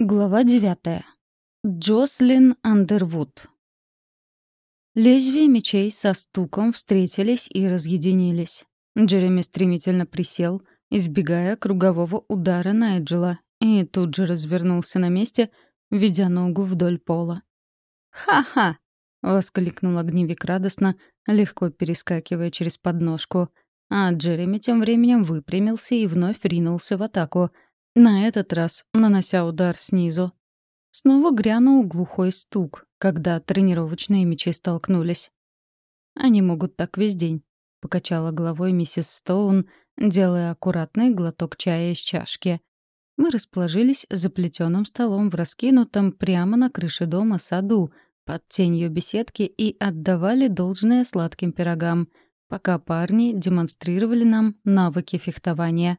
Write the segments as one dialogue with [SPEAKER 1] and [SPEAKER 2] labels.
[SPEAKER 1] Глава девятая. Джослин Андервуд. Лезвия мечей со стуком встретились и разъединились. Джереми стремительно присел, избегая кругового удара Найджела, и тут же развернулся на месте, ведя ногу вдоль пола. «Ха-ха!» — воскликнул огневик радостно, легко перескакивая через подножку. А Джереми тем временем выпрямился и вновь ринулся в атаку, на этот раз нанося удар снизу. Снова грянул глухой стук, когда тренировочные мечи столкнулись. «Они могут так весь день», — покачала головой миссис Стоун, делая аккуратный глоток чая из чашки. Мы расположились за плетеным столом в раскинутом прямо на крыше дома саду, под тенью беседки и отдавали должное сладким пирогам, пока парни демонстрировали нам навыки фехтования.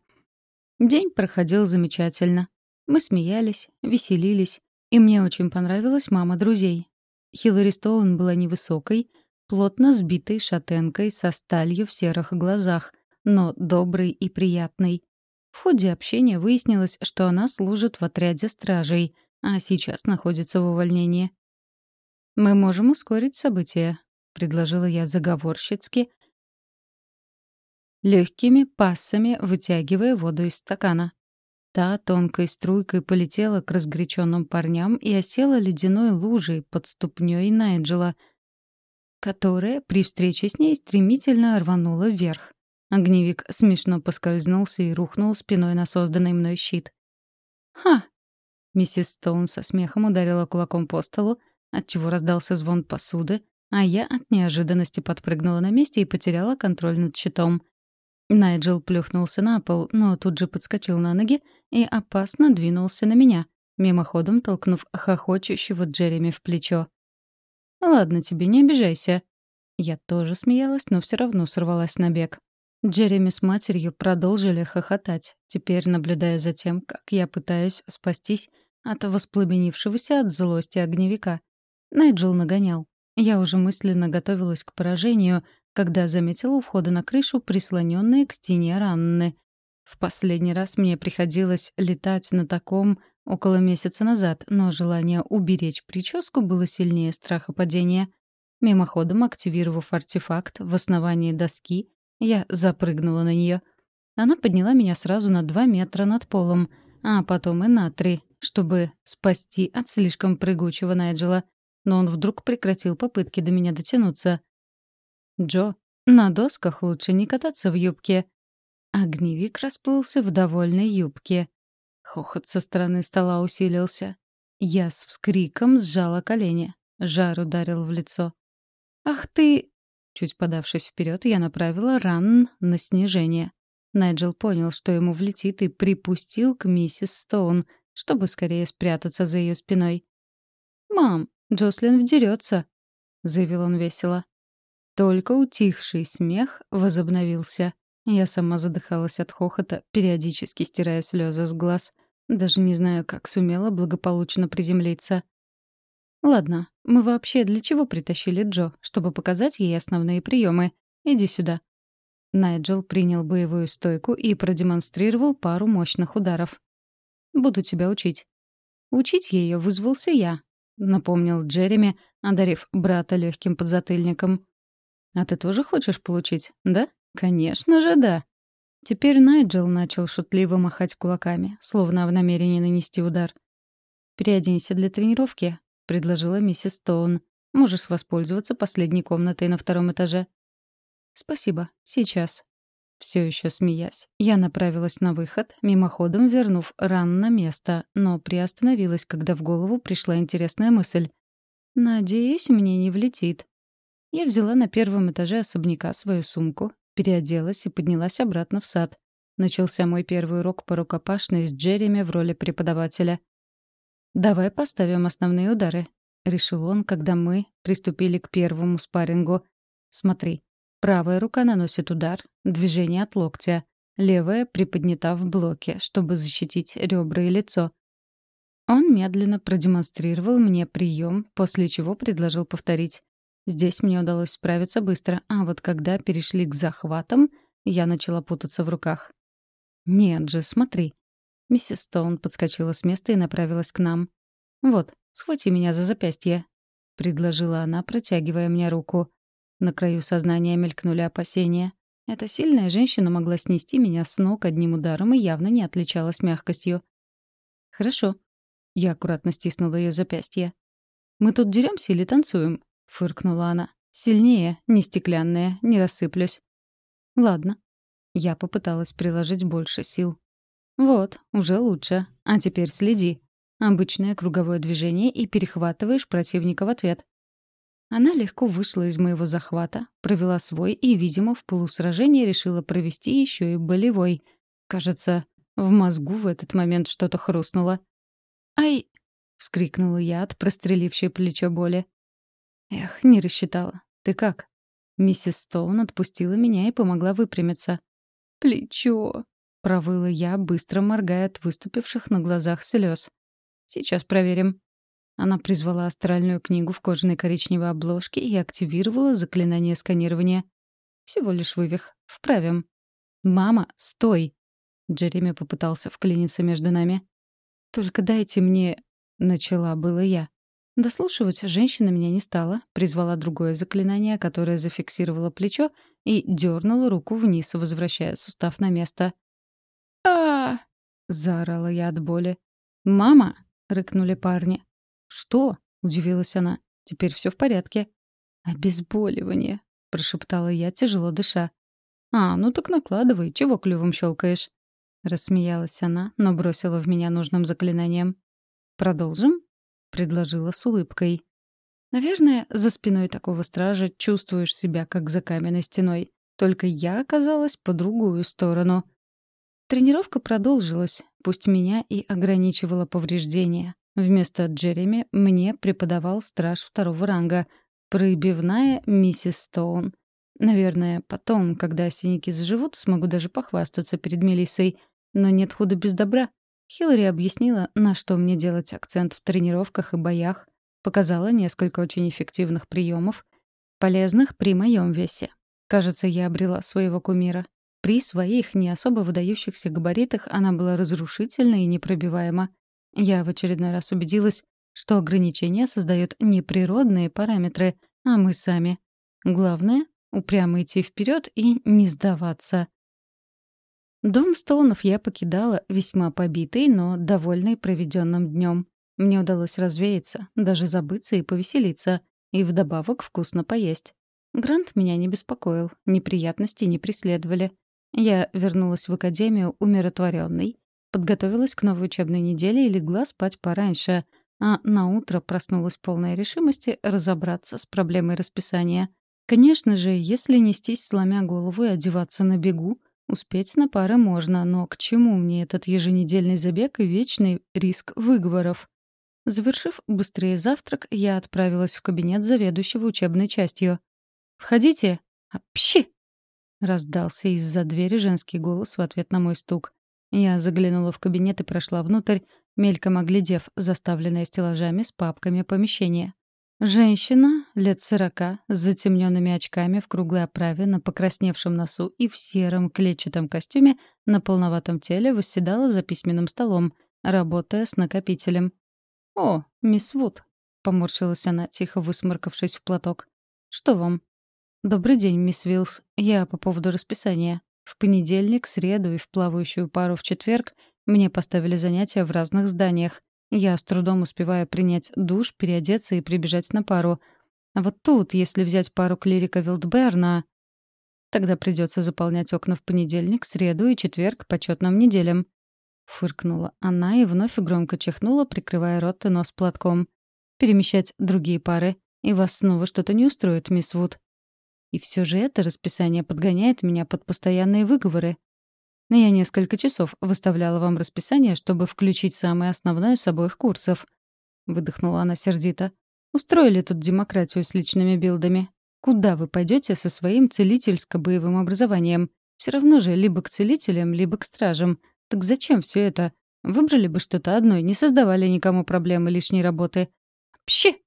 [SPEAKER 1] День проходил замечательно. Мы смеялись, веселились, и мне очень понравилась мама друзей. Хиллари Стоун была невысокой, плотно сбитой шатенкой со сталью в серых глазах, но доброй и приятной. В ходе общения выяснилось, что она служит в отряде стражей, а сейчас находится в увольнении. «Мы можем ускорить события», — предложила я заговорщицки, легкими пассами вытягивая воду из стакана. Та тонкой струйкой полетела к разгоряченным парням и осела ледяной лужей под ступней Найджела, которая при встрече с ней стремительно рванула вверх. Огневик смешно поскользнулся и рухнул спиной на созданный мной щит. «Ха!» Миссис Стоун со смехом ударила кулаком по столу, отчего раздался звон посуды, а я от неожиданности подпрыгнула на месте и потеряла контроль над щитом. Найджел плюхнулся на пол, но тут же подскочил на ноги и опасно двинулся на меня, мимоходом толкнув хохочущего Джереми в плечо. «Ладно тебе, не обижайся». Я тоже смеялась, но все равно сорвалась на бег. Джереми с матерью продолжили хохотать, теперь наблюдая за тем, как я пытаюсь спастись от воспламенившегося от злости огневика. Найджел нагонял. Я уже мысленно готовилась к поражению, когда заметила у входа на крышу прислоненные к стене ранны. В последний раз мне приходилось летать на таком около месяца назад, но желание уберечь прическу было сильнее страха падения. Мимоходом активировав артефакт в основании доски, я запрыгнула на нее. Она подняла меня сразу на два метра над полом, а потом и на три, чтобы спасти от слишком прыгучего Найджела. Но он вдруг прекратил попытки до меня дотянуться — Джо, на досках лучше не кататься в юбке. Огневик расплылся в довольной юбке. Хохот со стороны стола усилился. Я с вскриком сжала колени. Жар ударил в лицо. «Ах ты!» Чуть подавшись вперед, я направила ран на снижение. Найджел понял, что ему влетит, и припустил к миссис Стоун, чтобы скорее спрятаться за ее спиной. «Мам, Джослин вдерется», — заявил он весело. Только утихший смех возобновился. Я сама задыхалась от хохота, периодически стирая слезы с глаз. Даже не знаю, как сумела благополучно приземлиться. «Ладно, мы вообще для чего притащили Джо? Чтобы показать ей основные приемы. Иди сюда». Найджел принял боевую стойку и продемонстрировал пару мощных ударов. «Буду тебя учить». Учить ее вызвался я, — напомнил Джереми, одарив брата легким подзатыльником. «А ты тоже хочешь получить, да? Конечно же, да». Теперь Найджел начал шутливо махать кулаками, словно в намерении нанести удар. «Переоденься для тренировки», — предложила миссис Стоун. «Можешь воспользоваться последней комнатой на втором этаже». «Спасибо. Сейчас». Все еще смеясь, я направилась на выход, мимоходом вернув ран на место, но приостановилась, когда в голову пришла интересная мысль. «Надеюсь, мне не влетит». Я взяла на первом этаже особняка свою сумку, переоделась и поднялась обратно в сад. Начался мой первый урок по рукопашной с Джереми в роли преподавателя. «Давай поставим основные удары», — решил он, когда мы приступили к первому спаррингу. «Смотри, правая рука наносит удар, движение от локтя, левая приподнята в блоке, чтобы защитить ребра и лицо». Он медленно продемонстрировал мне прием, после чего предложил повторить. Здесь мне удалось справиться быстро, а вот когда перешли к захватам, я начала путаться в руках. «Нет же, смотри». Миссис Стоун подскочила с места и направилась к нам. «Вот, схвати меня за запястье», — предложила она, протягивая мне руку. На краю сознания мелькнули опасения. Эта сильная женщина могла снести меня с ног одним ударом и явно не отличалась мягкостью. «Хорошо». Я аккуратно стиснула ее запястье. «Мы тут деремся или танцуем?» — фыркнула она. «Сильнее, не стеклянная, не рассыплюсь». «Ладно». Я попыталась приложить больше сил. «Вот, уже лучше. А теперь следи. Обычное круговое движение и перехватываешь противника в ответ». Она легко вышла из моего захвата, провела свой и, видимо, в полусражении решила провести еще и болевой. Кажется, в мозгу в этот момент что-то хрустнуло. «Ай!» — вскрикнула я от прострелившей плечо боли. «Эх, не рассчитала. Ты как?» Миссис Стоун отпустила меня и помогла выпрямиться. «Плечо!» — провыла я, быстро моргая от выступивших на глазах слез. «Сейчас проверим». Она призвала астральную книгу в кожаной коричневой обложке и активировала заклинание сканирования. Всего лишь вывих. Вправим. «Мама, стой!» Джереми попытался вклиниться между нами. «Только дайте мне...» — начала было я. Дослушивать женщина меня не стала, призвала другое заклинание, которое зафиксировало плечо и дернула руку вниз, возвращая сустав на место. а заорала я от боли. «Мама!» — рыкнули парни. «Что?» — удивилась она. «Теперь все в порядке». «Обезболивание», — прошептала я, тяжело дыша. «А, ну так накладывай, чего клювом щелкаешь?» Рассмеялась она, но бросила в меня нужным заклинанием. «Продолжим?» — предложила с улыбкой. Наверное, за спиной такого стража чувствуешь себя, как за каменной стеной. Только я оказалась по другую сторону. Тренировка продолжилась, пусть меня и ограничивало повреждения. Вместо Джереми мне преподавал страж второго ранга, проебивная миссис Стоун. Наверное, потом, когда синяки заживут, смогу даже похвастаться перед Мелиссой — но нет худа без добра. Хиллари объяснила, на что мне делать акцент в тренировках и боях, показала несколько очень эффективных приемов, полезных при моем весе. Кажется, я обрела своего кумира. При своих не особо выдающихся габаритах она была разрушительна и непробиваема. Я в очередной раз убедилась, что ограничения создают не природные параметры, а мы сами. Главное — упрямо идти вперед и не сдаваться. Дом Стоунов я покидала весьма побитой, но довольной проведенным днем. Мне удалось развеяться, даже забыться и повеселиться, и вдобавок вкусно поесть. Грант меня не беспокоил, неприятности не преследовали. Я вернулась в академию умиротворенной, подготовилась к новой учебной неделе и легла спать пораньше, а на утро проснулась полной решимости разобраться с проблемой расписания. Конечно же, если нестись сломя голову и одеваться на бегу, Успеть на пары можно, но к чему мне этот еженедельный забег и вечный риск выговоров? Завершив быстрее завтрак, я отправилась в кабинет заведующего учебной частью. «Входите!» «Пщи!» — раздался из-за двери женский голос в ответ на мой стук. Я заглянула в кабинет и прошла внутрь, мельком оглядев заставленное стеллажами с папками помещение. Женщина, лет сорока, с затемненными очками в круглой оправе, на покрасневшем носу и в сером клетчатом костюме на полноватом теле восседала за письменным столом, работая с накопителем. «О, мисс Вуд», — поморщилась она, тихо высморкавшись в платок. «Что вам?» «Добрый день, мисс Вилс. Я по поводу расписания. В понедельник, среду и в плавающую пару в четверг мне поставили занятия в разных зданиях. Я с трудом успеваю принять душ, переодеться и прибежать на пару. А вот тут, если взять пару клирика Вилдберна... Тогда придется заполнять окна в понедельник, среду и четверг по четным неделям. Фыркнула она и вновь громко чихнула, прикрывая рот и нос платком. Перемещать другие пары. И вас снова что-то не устроит, мисс Вуд. И все же это расписание подгоняет меня под постоянные выговоры. Но я несколько часов выставляла вам расписание, чтобы включить самое основное с обоих курсов. Выдохнула она сердито. Устроили тут демократию с личными билдами. Куда вы пойдете со своим целительско-боевым образованием? Все равно же либо к целителям, либо к стражам. Так зачем все это? Выбрали бы что-то одно и не создавали никому проблемы лишней работы. Пщи!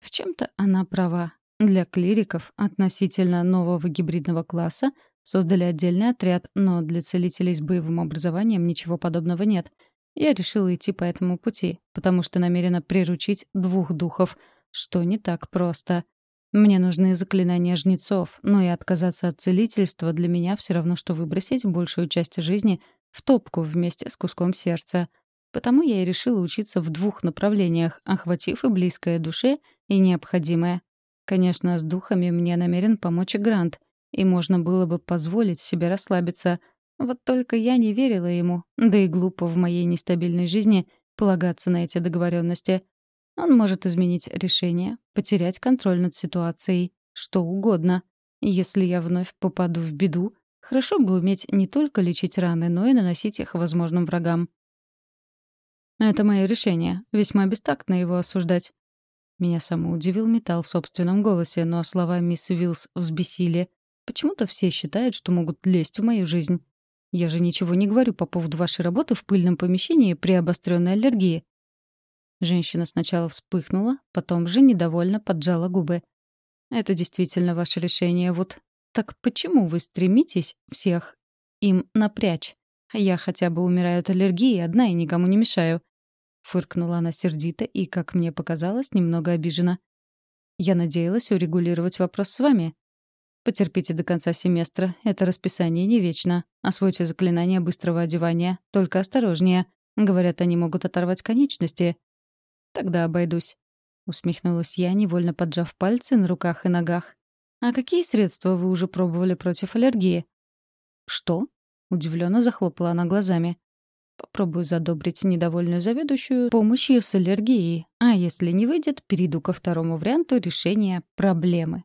[SPEAKER 1] В чем-то она права. Для клириков относительно нового гибридного класса Создали отдельный отряд, но для целителей с боевым образованием ничего подобного нет. Я решила идти по этому пути, потому что намерена приручить двух духов, что не так просто. Мне нужны заклинания жнецов, но и отказаться от целительства для меня все равно, что выбросить большую часть жизни в топку вместе с куском сердца. Потому я и решила учиться в двух направлениях, охватив и близкое душе, и необходимое. Конечно, с духами мне намерен помочь Грант, и можно было бы позволить себе расслабиться. Вот только я не верила ему, да и глупо в моей нестабильной жизни полагаться на эти договоренности. Он может изменить решение, потерять контроль над ситуацией, что угодно. Если я вновь попаду в беду, хорошо бы уметь не только лечить раны, но и наносить их возможным врагам. Это мое решение. Весьма бестактно его осуждать. Меня само удивил металл в собственном голосе, но слова мисс Вилс взбесили. Почему-то все считают, что могут лезть в мою жизнь. Я же ничего не говорю по поводу вашей работы в пыльном помещении при обостренной аллергии. Женщина сначала вспыхнула, потом же недовольно поджала губы. «Это действительно ваше решение, вот. Так почему вы стремитесь всех им напрячь? Я хотя бы умираю от аллергии одна и никому не мешаю». Фыркнула она сердито и, как мне показалось, немного обижена. «Я надеялась урегулировать вопрос с вами». «Потерпите до конца семестра. Это расписание не вечно. Освойте заклинания быстрого одевания. Только осторожнее. Говорят, они могут оторвать конечности. Тогда обойдусь. Усмехнулась я, невольно поджав пальцы на руках и ногах. «А какие средства вы уже пробовали против аллергии?» «Что?» — удивленно захлопала она глазами. «Попробую задобрить недовольную заведующую помощью с аллергией, а если не выйдет, перейду ко второму варианту решения проблемы».